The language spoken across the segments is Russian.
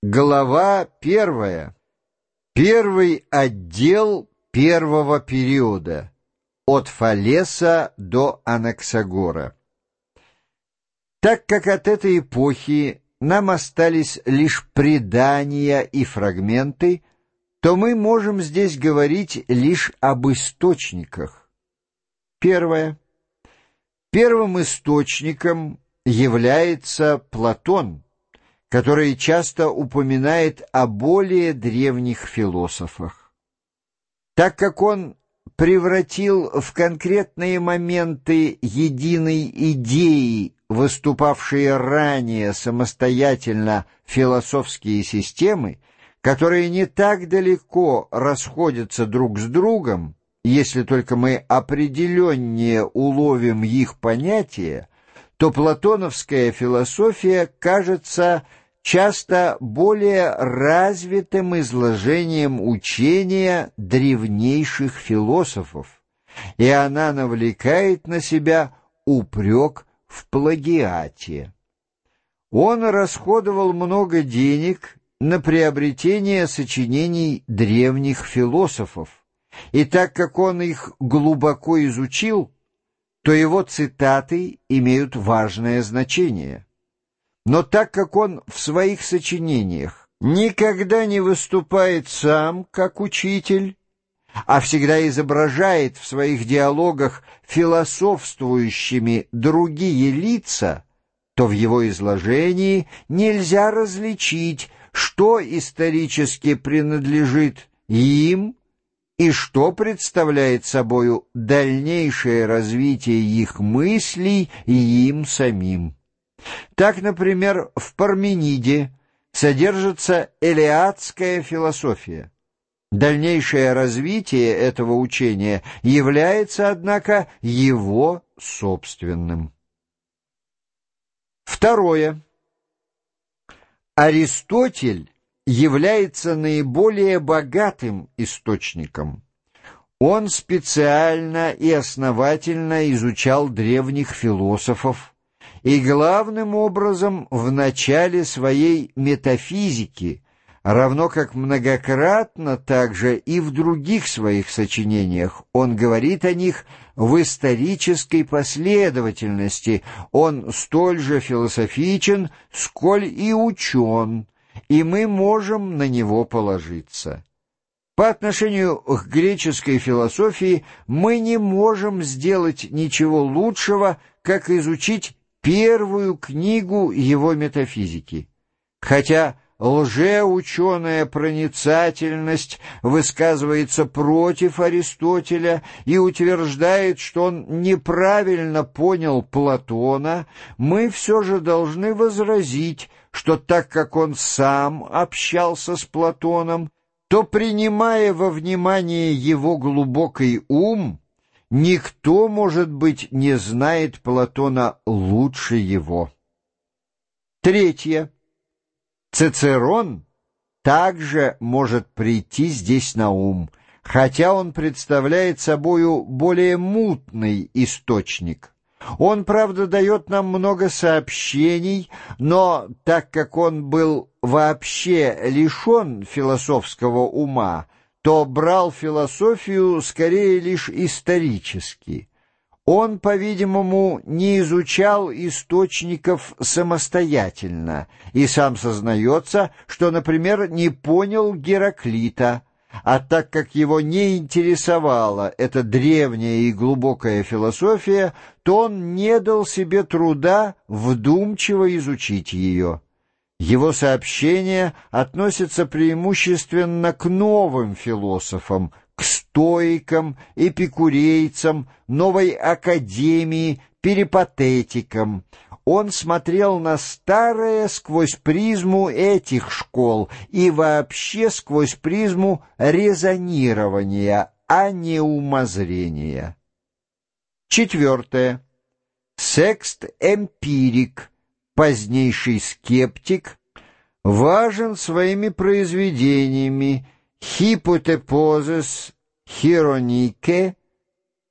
Глава первая. Первый отдел первого периода. От Фалеса до Анаксагора. Так как от этой эпохи нам остались лишь предания и фрагменты, то мы можем здесь говорить лишь об источниках. Первое. Первым источником является Платон – который часто упоминает о более древних философах. Так как он превратил в конкретные моменты единой идеи, выступавшие ранее самостоятельно философские системы, которые не так далеко расходятся друг с другом, если только мы определеннее уловим их понятия, то платоновская философия кажется часто более развитым изложением учения древнейших философов, и она навлекает на себя упрек в плагиате. Он расходовал много денег на приобретение сочинений древних философов, и так как он их глубоко изучил, то его цитаты имеют важное значение. Но так как он в своих сочинениях никогда не выступает сам как учитель, а всегда изображает в своих диалогах философствующими другие лица, то в его изложении нельзя различить, что исторически принадлежит им, и что представляет собою дальнейшее развитие их мыслей и им самим. Так, например, в Пармениде содержится элеатская философия. Дальнейшее развитие этого учения является, однако, его собственным. Второе. Аристотель является наиболее богатым источником. Он специально и основательно изучал древних философов, и главным образом в начале своей метафизики, равно как многократно также и в других своих сочинениях, он говорит о них в исторической последовательности, он столь же философичен, сколь и учен, и мы можем на него положиться. По отношению к греческой философии мы не можем сделать ничего лучшего, как изучить первую книгу его метафизики. Хотя лжеученая проницательность высказывается против Аристотеля и утверждает, что он неправильно понял Платона, мы все же должны возразить, что так как он сам общался с Платоном, то, принимая во внимание его глубокий ум, никто, может быть, не знает Платона лучше его. Третье. Цицерон также может прийти здесь на ум, хотя он представляет собою более мутный источник. Он, правда, дает нам много сообщений, но так как он был вообще лишен философского ума, то брал философию скорее лишь исторически. Он, по-видимому, не изучал источников самостоятельно и сам сознается, что, например, не понял Гераклита, а так как его не интересовала эта древняя и глубокая философия, то он не дал себе труда вдумчиво изучить ее. Его сообщения относятся преимущественно к новым философам, к стоикам, эпикурейцам, новой академии, перипатетикам. Он смотрел на старое сквозь призму этих школ и вообще сквозь призму резонирования, а не умозрения. Четвертое. Секст-эмпирик, позднейший скептик, важен своими произведениями «Хипотепозис хиронике»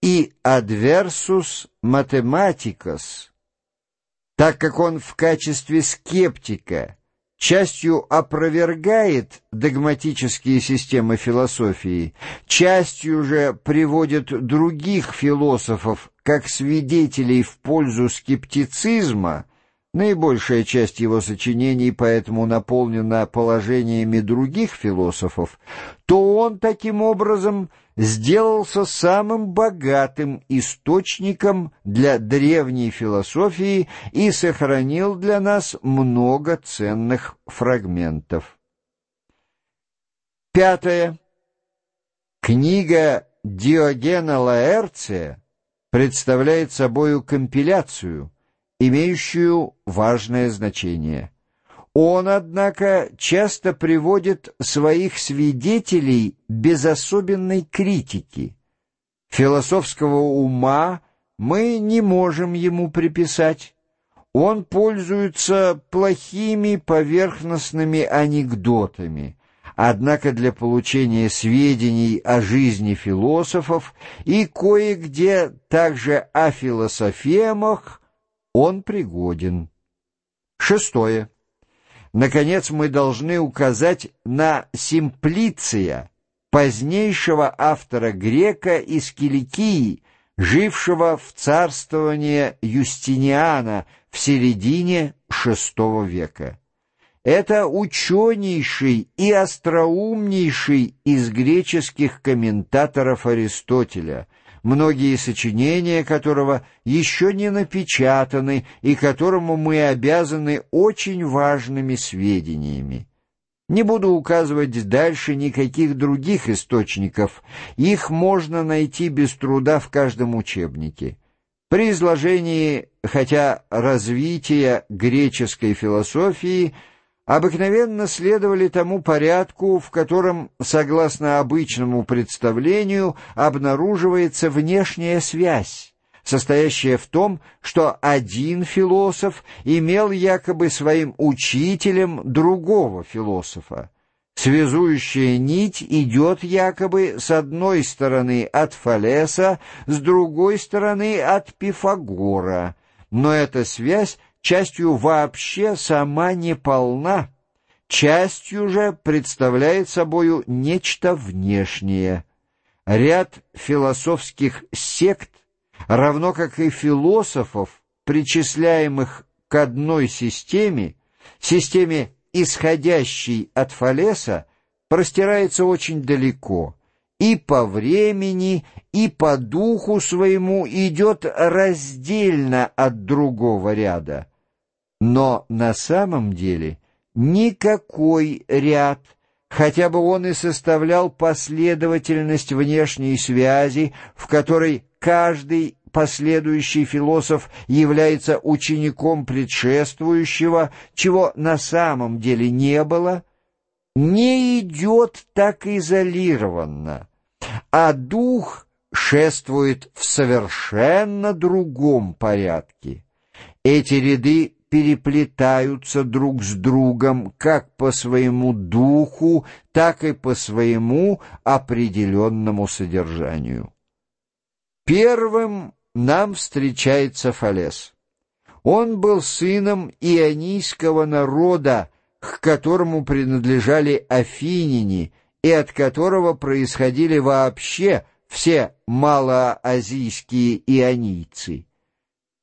и «Adversus mathematicus», так как он в качестве скептика частью опровергает догматические системы философии, частью же приводит других философов как свидетелей в пользу скептицизма, наибольшая часть его сочинений поэтому наполнена положениями других философов, то он таким образом сделался самым богатым источником для древней философии и сохранил для нас много ценных фрагментов. Пятое. Книга Диогена Лаэрция представляет собою компиляцию, имеющую важное значение – он, однако, часто приводит своих свидетелей без особенной критики. Философского ума мы не можем ему приписать. Он пользуется плохими поверхностными анекдотами. Однако для получения сведений о жизни философов и кое-где также о философемах он пригоден. Шестое. Наконец, мы должны указать на Симплиция, позднейшего автора грека из Киликии, жившего в царствовании Юстиниана в середине VI века. Это ученейший и остроумнейший из греческих комментаторов Аристотеля – многие сочинения которого еще не напечатаны и которому мы обязаны очень важными сведениями. Не буду указывать дальше никаких других источников, их можно найти без труда в каждом учебнике. При изложении, хотя развития греческой философии – обыкновенно следовали тому порядку, в котором, согласно обычному представлению, обнаруживается внешняя связь, состоящая в том, что один философ имел якобы своим учителем другого философа. Связующая нить идет якобы с одной стороны от Фалеса, с другой стороны от Пифагора, но эта связь частью вообще сама не полна, частью же представляет собою нечто внешнее. Ряд философских сект, равно как и философов, причисляемых к одной системе, системе, исходящей от Фалеса, простирается очень далеко – и по времени, и по духу своему идет раздельно от другого ряда. Но на самом деле никакой ряд, хотя бы он и составлял последовательность внешней связи, в которой каждый последующий философ является учеником предшествующего, чего на самом деле не было, не идет так изолированно, а дух шествует в совершенно другом порядке. Эти ряды переплетаются друг с другом как по своему духу, так и по своему определенному содержанию. Первым нам встречается Фалес. Он был сыном ионийского народа, к которому принадлежали афиняне и от которого происходили вообще все малоазийские ионийцы.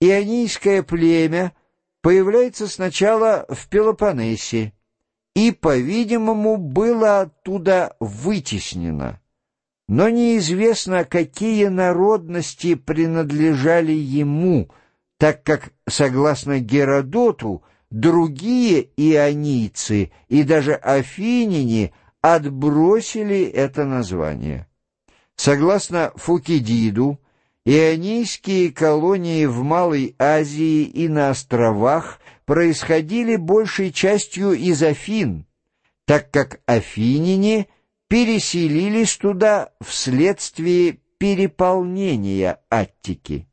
Ионийское племя появляется сначала в Пелопоннесе и, по-видимому, было оттуда вытеснено. Но неизвестно, какие народности принадлежали ему, так как, согласно Геродоту, другие ионийцы и даже афиняне отбросили это название. Согласно Фукидиду, ионийские колонии в Малой Азии и на островах происходили большей частью из Афин, так как афиняне переселились туда вследствие переполнения Аттики.